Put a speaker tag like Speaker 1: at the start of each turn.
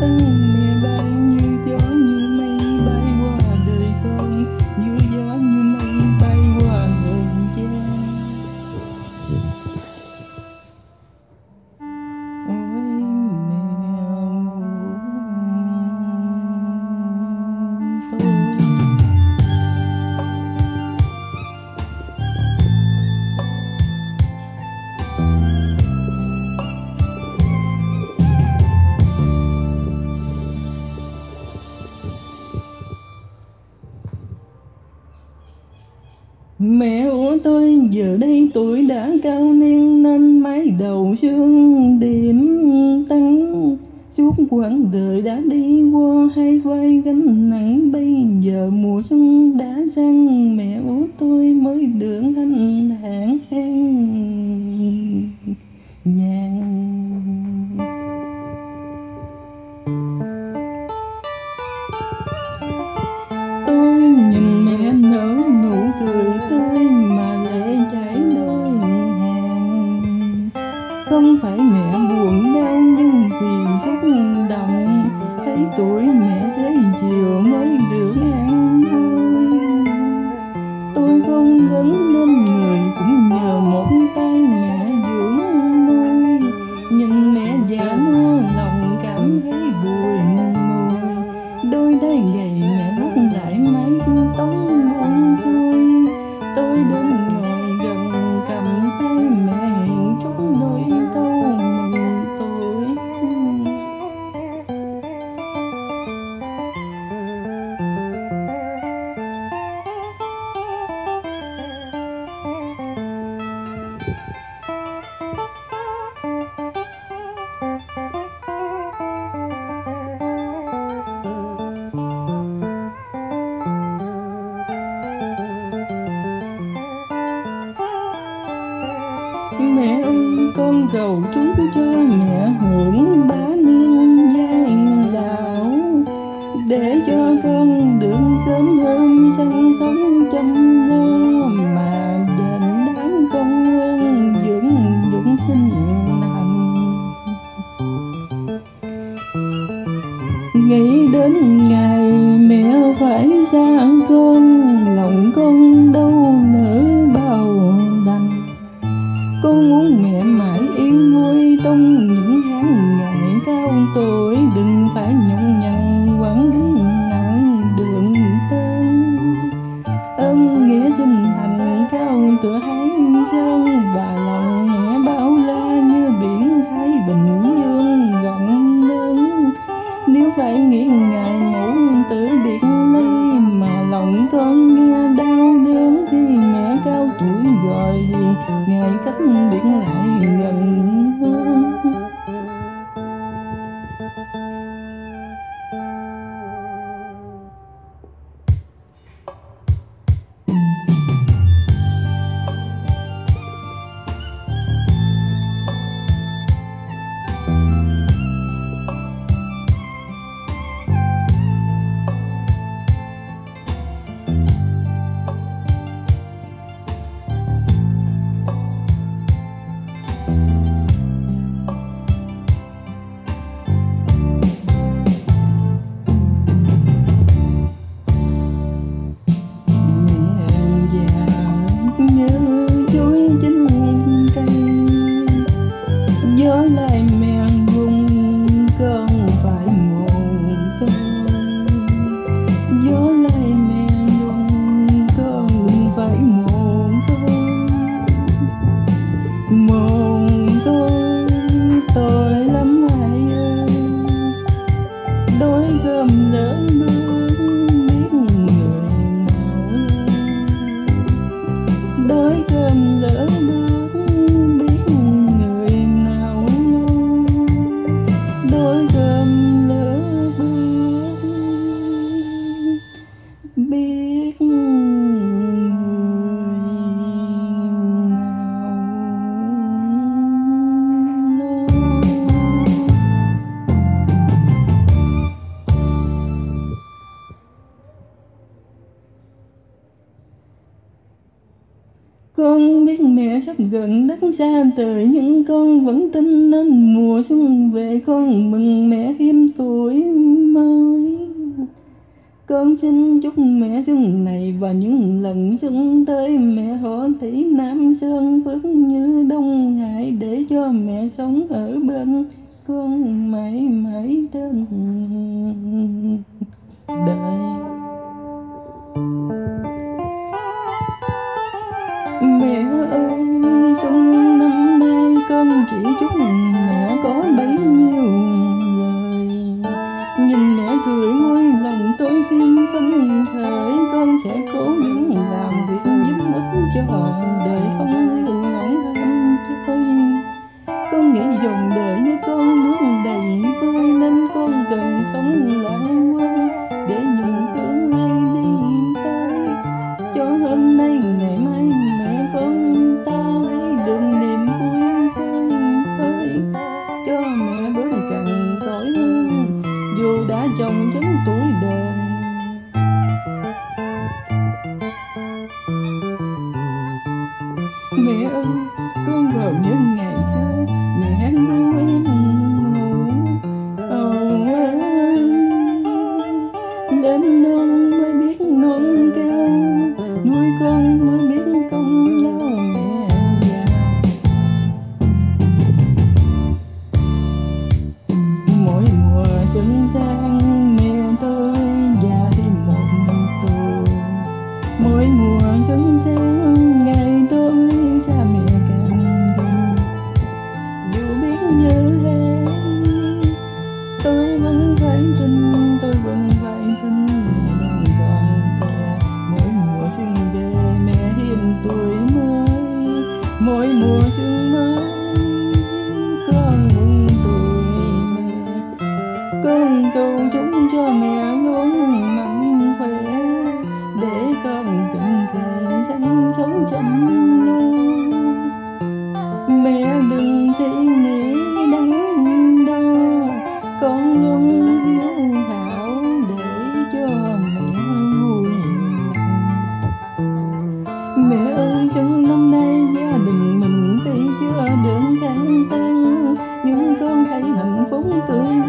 Speaker 1: 等你来 Mẹ của tôi giờ đây tuổi đã cao niên nên mái đầu xương điểm tăng Suốt quãng đời đã đi qua hay vai gánh nặng mẹ ơi, con cầu chúng cho nhẹ hưởng bá nương giang lão để cho con mẹ mãi yên vui tung lầm lỡ mơ con biết mẹ sắp gần đất xa, từ nhưng con vẫn tin nên mùa xuân về con mừng mẹ thêm tuổi mới. Con xin chúc mẹ xuân này và những lần xuân tới mẹ họ tỷ nam sơn phước như đông hải để cho mẹ sống ở bên con mãi mãi tên. Đời Mẹ ơi, xuân năm nay con chỉ chúc mẹ có bấy nhiêu lời Nhìn mẹ cười vui lòng tôi thêm phấn khởi Con sẽ cố gắng làm việc giúp ích cho họ. Mẹ ơi con còn nhân ngày phúng tươi